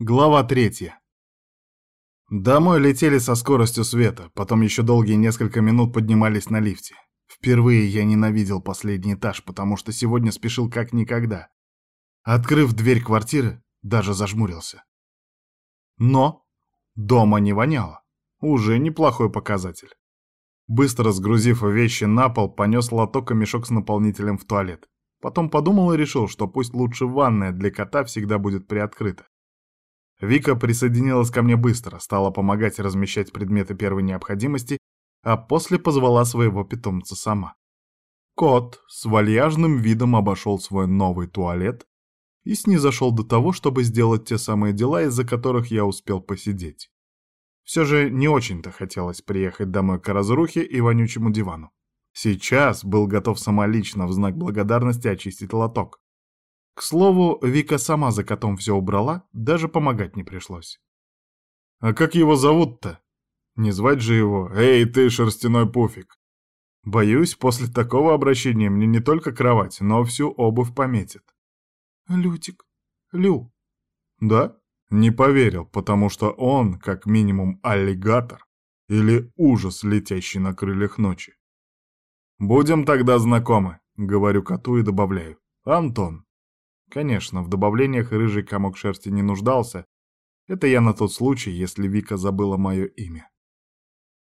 Глава третья. Домой летели со скоростью света, потом еще долгие несколько минут поднимались на лифте. Впервые я ненавидел последний этаж, потому что сегодня спешил как никогда. Открыв дверь квартиры, даже зажмурился. Но дома не воняло. Уже неплохой показатель. Быстро сгрузив вещи на пол, понес лоток и мешок с наполнителем в туалет. Потом подумал и решил, что пусть лучше ванная для кота всегда будет приоткрыта. Вика присоединилась ко мне быстро, стала помогать размещать предметы первой необходимости, а после позвала своего питомца сама. Кот с вальяжным видом обошел свой новый туалет и снизошел до того, чтобы сделать те самые дела, из-за которых я успел посидеть. Все же не очень-то хотелось приехать домой к разрухе и вонючему дивану. Сейчас был готов самолично в знак благодарности очистить лоток. К слову, Вика сама за котом все убрала, даже помогать не пришлось. «А как его зовут-то? Не звать же его, эй, ты, шерстяной пуфик!» Боюсь, после такого обращения мне не только кровать, но всю обувь пометит. «Лютик, Лю». «Да?» Не поверил, потому что он, как минимум, аллигатор или ужас, летящий на крыльях ночи. «Будем тогда знакомы», — говорю коту и добавляю. «Антон». Конечно, в добавлениях рыжий комок шерсти не нуждался. Это я на тот случай, если Вика забыла мое имя.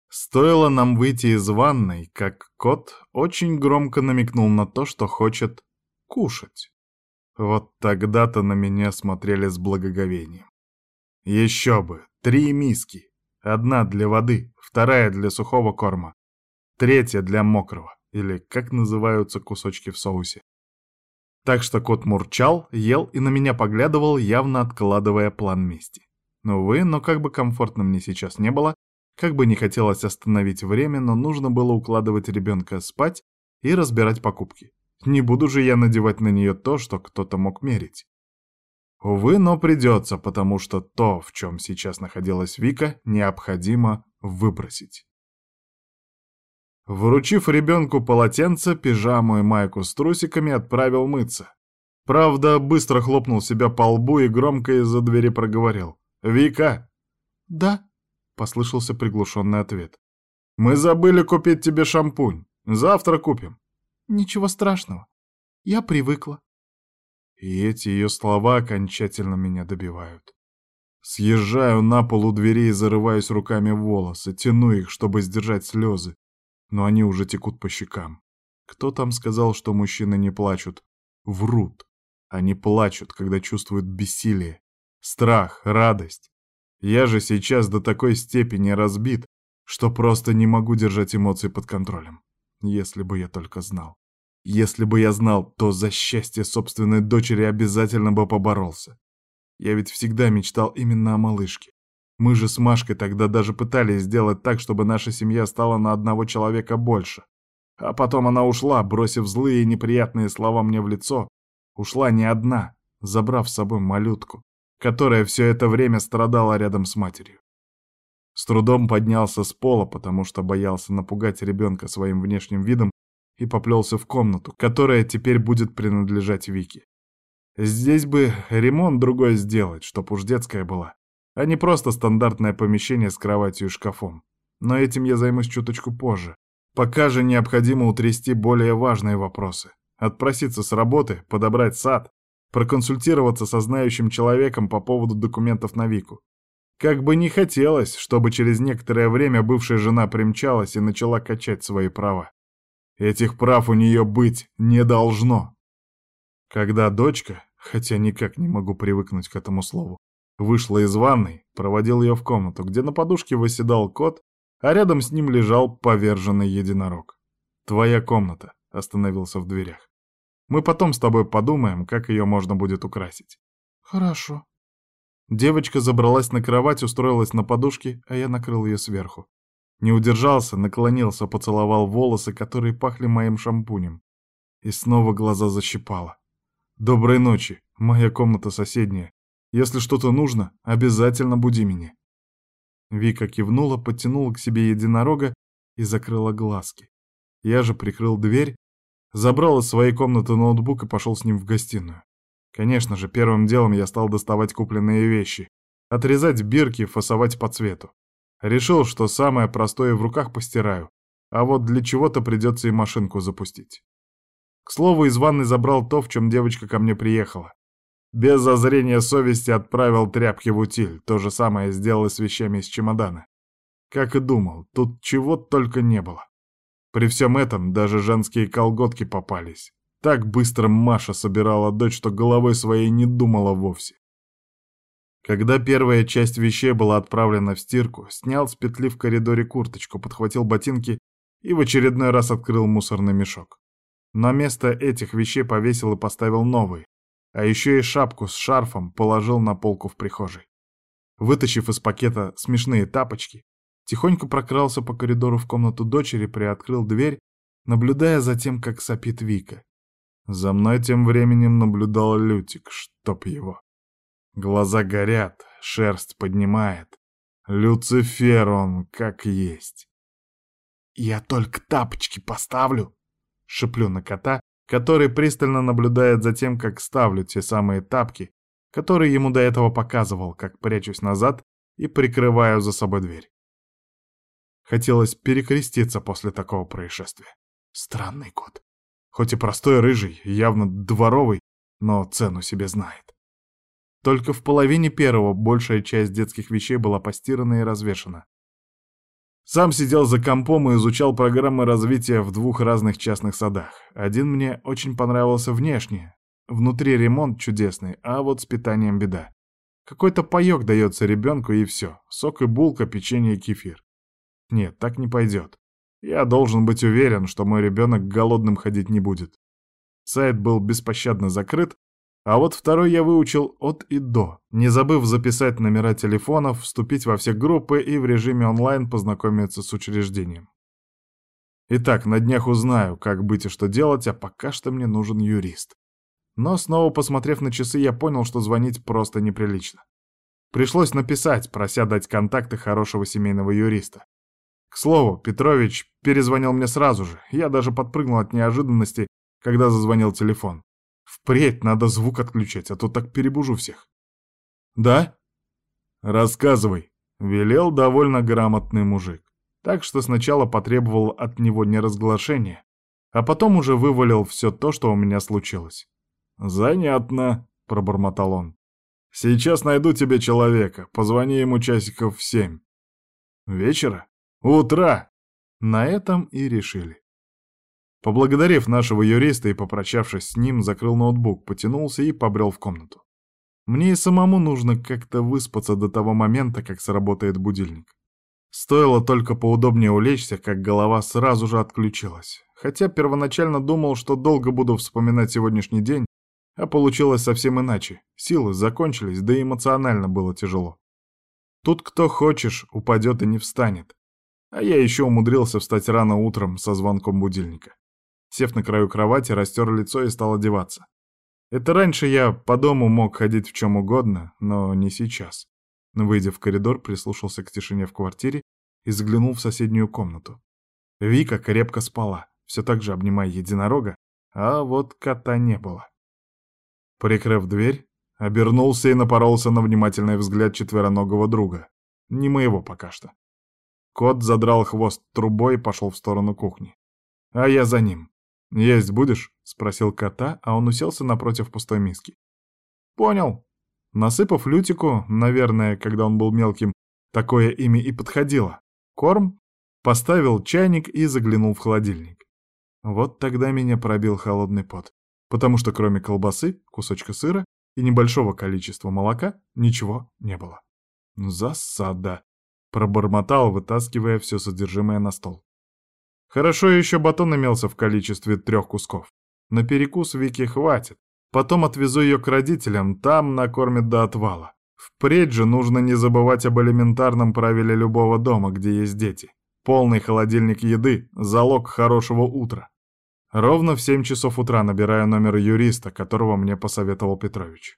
Стоило нам выйти из ванной, как кот очень громко намекнул на то, что хочет кушать. Вот тогда-то на меня смотрели с благоговением. Еще бы, три миски. Одна для воды, вторая для сухого корма, третья для мокрого, или как называются кусочки в соусе. Так что кот мурчал, ел и на меня поглядывал, явно откладывая план мести. Увы, но как бы комфортно мне сейчас не было, как бы не хотелось остановить время, но нужно было укладывать ребенка спать и разбирать покупки. Не буду же я надевать на нее то, что кто-то мог мерить. Увы, но придется, потому что то, в чем сейчас находилась Вика, необходимо выбросить. Вручив ребенку полотенце, пижаму и майку с трусиками, отправил мыться. Правда, быстро хлопнул себя по лбу и громко из-за двери проговорил. «Вика!» «Да», — послышался приглушенный ответ. «Мы забыли купить тебе шампунь. Завтра купим». «Ничего страшного. Я привыкла». И эти ее слова окончательно меня добивают. Съезжаю на пол у двери и зарываюсь руками в волосы, тяну их, чтобы сдержать слезы но они уже текут по щекам. Кто там сказал, что мужчины не плачут? Врут. Они плачут, когда чувствуют бессилие, страх, радость. Я же сейчас до такой степени разбит, что просто не могу держать эмоции под контролем. Если бы я только знал. Если бы я знал, то за счастье собственной дочери обязательно бы поборолся. Я ведь всегда мечтал именно о малышке. Мы же с Машкой тогда даже пытались сделать так, чтобы наша семья стала на одного человека больше. А потом она ушла, бросив злые и неприятные слова мне в лицо. Ушла не одна, забрав с собой малютку, которая все это время страдала рядом с матерью. С трудом поднялся с пола, потому что боялся напугать ребенка своим внешним видом и поплелся в комнату, которая теперь будет принадлежать Вике. Здесь бы ремонт другой сделать, чтоб уж детская была а не просто стандартное помещение с кроватью и шкафом. Но этим я займусь чуточку позже. Пока же необходимо утрясти более важные вопросы. Отпроситься с работы, подобрать сад, проконсультироваться со знающим человеком по поводу документов на Вику. Как бы не хотелось, чтобы через некоторое время бывшая жена примчалась и начала качать свои права. Этих прав у нее быть не должно. Когда дочка, хотя никак не могу привыкнуть к этому слову, Вышла из ванной, проводил ее в комнату, где на подушке восседал кот, а рядом с ним лежал поверженный единорог. «Твоя комната», — остановился в дверях. «Мы потом с тобой подумаем, как ее можно будет украсить». «Хорошо». Девочка забралась на кровать, устроилась на подушке, а я накрыл ее сверху. Не удержался, наклонился, поцеловал волосы, которые пахли моим шампунем. И снова глаза защипало. «Доброй ночи, моя комната соседняя. Если что-то нужно, обязательно буди меня». Вика кивнула, подтянула к себе единорога и закрыла глазки. Я же прикрыл дверь, забрал из своей комнаты ноутбук и пошел с ним в гостиную. Конечно же, первым делом я стал доставать купленные вещи. Отрезать бирки, фасовать по цвету. Решил, что самое простое в руках постираю, а вот для чего-то придется и машинку запустить. К слову, из ванны забрал то, в чем девочка ко мне приехала. Без зазрения совести отправил тряпки в утиль, то же самое сделал и с вещами из чемодана. Как и думал, тут чего только не было. При всем этом даже женские колготки попались. Так быстро Маша собирала дочь, что головой своей не думала вовсе. Когда первая часть вещей была отправлена в стирку, снял с петли в коридоре курточку, подхватил ботинки и в очередной раз открыл мусорный мешок. На место этих вещей повесил и поставил новые, а еще и шапку с шарфом положил на полку в прихожей. Вытащив из пакета смешные тапочки, тихонько прокрался по коридору в комнату дочери, приоткрыл дверь, наблюдая за тем, как сопит Вика. За мной тем временем наблюдал Лютик, чтоб его. Глаза горят, шерсть поднимает. Люцифер он, как есть. «Я только тапочки поставлю», Шиплю на кота, который пристально наблюдает за тем, как ставлю те самые тапки, которые ему до этого показывал, как прячусь назад и прикрываю за собой дверь. Хотелось перекреститься после такого происшествия. Странный кот. Хоть и простой рыжий, явно дворовый, но цену себе знает. Только в половине первого большая часть детских вещей была постирана и развешана. Сам сидел за компом и изучал программы развития в двух разных частных садах. Один мне очень понравился внешне. Внутри ремонт чудесный, а вот с питанием беда. Какой-то паёк дается ребенку и все. Сок и булка, печенье и кефир. Нет, так не пойдет. Я должен быть уверен, что мой ребенок голодным ходить не будет. Сайт был беспощадно закрыт, а вот второй я выучил от и до, не забыв записать номера телефонов, вступить во все группы и в режиме онлайн познакомиться с учреждением. Итак, на днях узнаю, как быть и что делать, а пока что мне нужен юрист. Но снова посмотрев на часы, я понял, что звонить просто неприлично. Пришлось написать, прося дать контакты хорошего семейного юриста. К слову, Петрович перезвонил мне сразу же, я даже подпрыгнул от неожиданности, когда зазвонил телефон. Впредь надо звук отключать, а то так перебужу всех. Да? Рассказывай, велел довольно грамотный мужик. Так что сначала потребовал от него неразглашения, а потом уже вывалил все то, что у меня случилось. «Занятно», — пробормотал он. «Сейчас найду тебе человека. Позвони ему часиков в семь». «Вечера? Утра!» На этом и решили. Поблагодарив нашего юриста и попрощавшись с ним, закрыл ноутбук, потянулся и побрел в комнату. Мне и самому нужно как-то выспаться до того момента, как сработает будильник. Стоило только поудобнее улечься, как голова сразу же отключилась. Хотя первоначально думал, что долго буду вспоминать сегодняшний день, а получилось совсем иначе. Силы закончились, да и эмоционально было тяжело. Тут кто хочешь, упадет и не встанет. А я еще умудрился встать рано утром со звонком будильника. Сев на краю кровати, растер лицо и стал одеваться. Это раньше я по дому мог ходить в чем угодно, но не сейчас. Выйдя в коридор, прислушался к тишине в квартире и заглянул в соседнюю комнату. Вика крепко спала, все так же обнимая единорога, а вот кота не было. Прикрыв дверь, обернулся и напоролся на внимательный взгляд четвероногого друга. Не моего пока что. Кот задрал хвост трубой и пошел в сторону кухни. А я за ним. «Есть будешь?» — спросил кота, а он уселся напротив пустой миски. «Понял». Насыпав Лютику, наверное, когда он был мелким, такое имя и подходило, корм, поставил чайник и заглянул в холодильник. Вот тогда меня пробил холодный пот, потому что кроме колбасы, кусочка сыра и небольшого количества молока ничего не было. «Засада!» — пробормотал, вытаскивая все содержимое на стол. Хорошо еще батон имелся в количестве трех кусков. На перекус Вики хватит. Потом отвезу ее к родителям, там накормят до отвала. Впредь же нужно не забывать об элементарном правиле любого дома, где есть дети. Полный холодильник еды – залог хорошего утра. Ровно в 7 часов утра набираю номер юриста, которого мне посоветовал Петрович.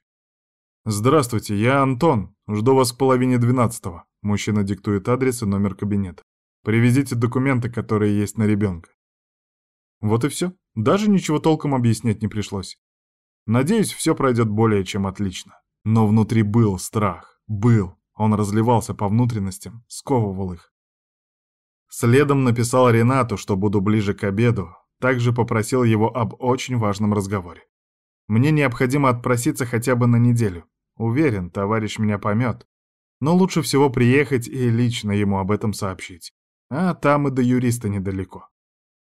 «Здравствуйте, я Антон. Жду вас к половине двенадцатого». Мужчина диктует адрес и номер кабинета. Привезите документы, которые есть на ребенка. Вот и все. Даже ничего толком объяснять не пришлось. Надеюсь, все пройдет более чем отлично. Но внутри был страх. Был. Он разливался по внутренностям, сковывал их. Следом написал Ренату, что буду ближе к обеду, также попросил его об очень важном разговоре. Мне необходимо отпроситься хотя бы на неделю. Уверен, товарищ меня поймет. Но лучше всего приехать и лично ему об этом сообщить. А там и до юриста недалеко.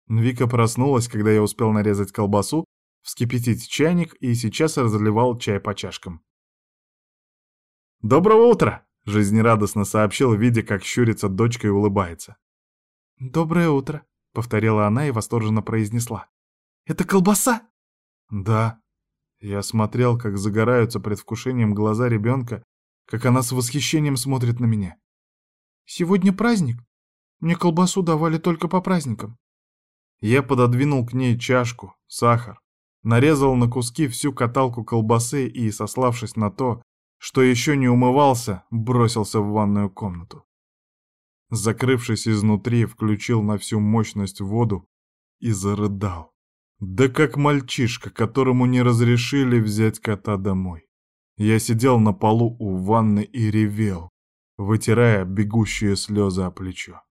Вика проснулась, когда я успел нарезать колбасу, вскипятить чайник и сейчас разливал чай по чашкам. «Доброго утра!» — жизнерадостно сообщил, видя, как щурится дочка и улыбается. «Доброе утро», — повторила она и восторженно произнесла. «Это колбаса?» «Да». Я смотрел, как загораются предвкушением глаза ребенка, как она с восхищением смотрит на меня. «Сегодня праздник. Мне колбасу давали только по праздникам». Я пододвинул к ней чашку, сахар, нарезал на куски всю каталку колбасы и, сославшись на то, что еще не умывался, бросился в ванную комнату. Закрывшись изнутри, включил на всю мощность воду и зарыдал. Да как мальчишка, которому не разрешили взять кота домой. Я сидел на полу у ванны и ревел, вытирая бегущие слезы о плечо.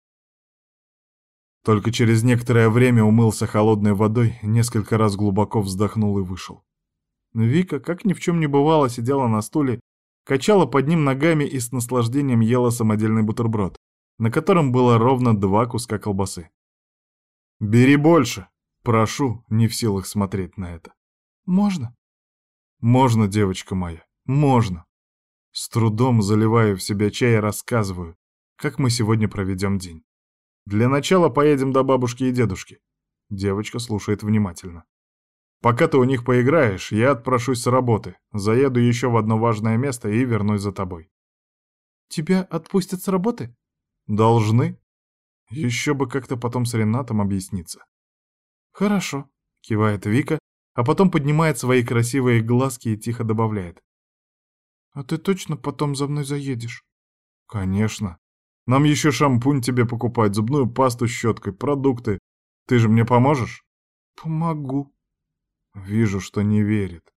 Только через некоторое время умылся холодной водой, несколько раз глубоко вздохнул и вышел. Вика, как ни в чем не бывало, сидела на стуле, качала под ним ногами и с наслаждением ела самодельный бутерброд на котором было ровно два куска колбасы. «Бери больше!» Прошу, не в силах смотреть на это. «Можно?» «Можно, девочка моя, можно!» С трудом заливаю в себя чай и рассказываю, как мы сегодня проведем день. Для начала поедем до бабушки и дедушки. Девочка слушает внимательно. Пока ты у них поиграешь, я отпрошусь с работы, заеду еще в одно важное место и вернусь за тобой. Тебя отпустят с работы? Должны. Еще бы как-то потом с Ренатом объясниться. Хорошо, кивает Вика, а потом поднимает свои красивые глазки и тихо добавляет. А ты точно потом за мной заедешь? Конечно. Нам еще шампунь тебе покупать, зубную пасту с щеткой, продукты. Ты же мне поможешь? Помогу. Вижу, что не верит.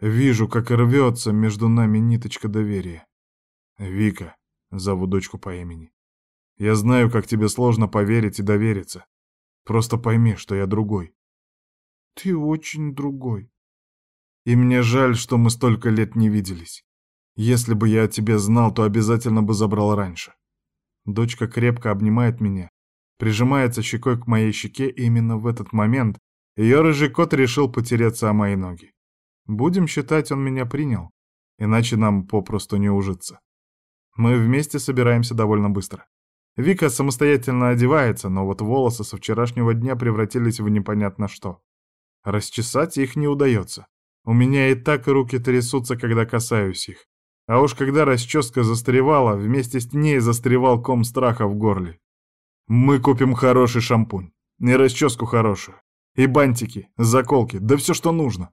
Вижу, как рвется между нами ниточка доверия. Вика, зову дочку по имени. Я знаю, как тебе сложно поверить и довериться. Просто пойми, что я другой. Ты очень другой. И мне жаль, что мы столько лет не виделись. Если бы я о тебе знал, то обязательно бы забрал раньше. Дочка крепко обнимает меня, прижимается щекой к моей щеке, и именно в этот момент ее рыжий кот решил потереться о мои ноги. Будем считать, он меня принял, иначе нам попросту не ужиться. Мы вместе собираемся довольно быстро. Вика самостоятельно одевается, но вот волосы со вчерашнего дня превратились в непонятно что. Расчесать их не удается. У меня и так руки трясутся, когда касаюсь их. А уж когда расческа застревала, вместе с ней застревал ком страха в горле. Мы купим хороший шампунь. И расческу хорошую. И бантики, заколки, да все, что нужно.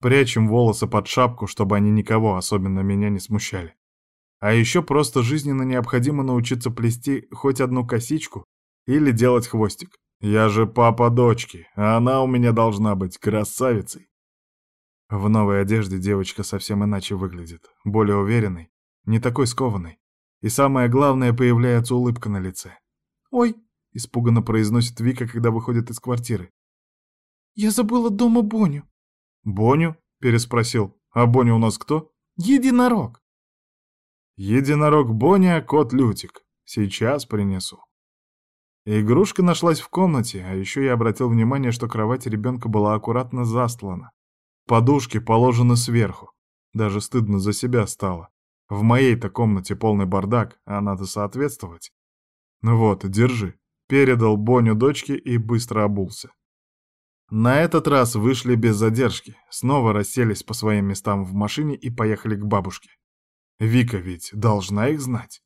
Прячем волосы под шапку, чтобы они никого, особенно меня, не смущали. А еще просто жизненно необходимо научиться плести хоть одну косичку или делать хвостик. Я же папа дочки, а она у меня должна быть красавицей. В новой одежде девочка совсем иначе выглядит, более уверенной, не такой скованной. И самое главное, появляется улыбка на лице. «Ой!» — испуганно произносит Вика, когда выходит из квартиры. «Я забыла дома Боню». «Боню?» — переспросил. «А Боня у нас кто?» «Единорог». Единорог Боня, кот Лютик. Сейчас принесу. Игрушка нашлась в комнате, а еще я обратил внимание, что кровать ребенка была аккуратно застлана. Подушки положены сверху. Даже стыдно за себя стало. В моей-то комнате полный бардак, а надо соответствовать. Ну вот, держи. Передал Боню дочке и быстро обулся. На этот раз вышли без задержки, снова расселись по своим местам в машине и поехали к бабушке. Вика ведь должна их знать.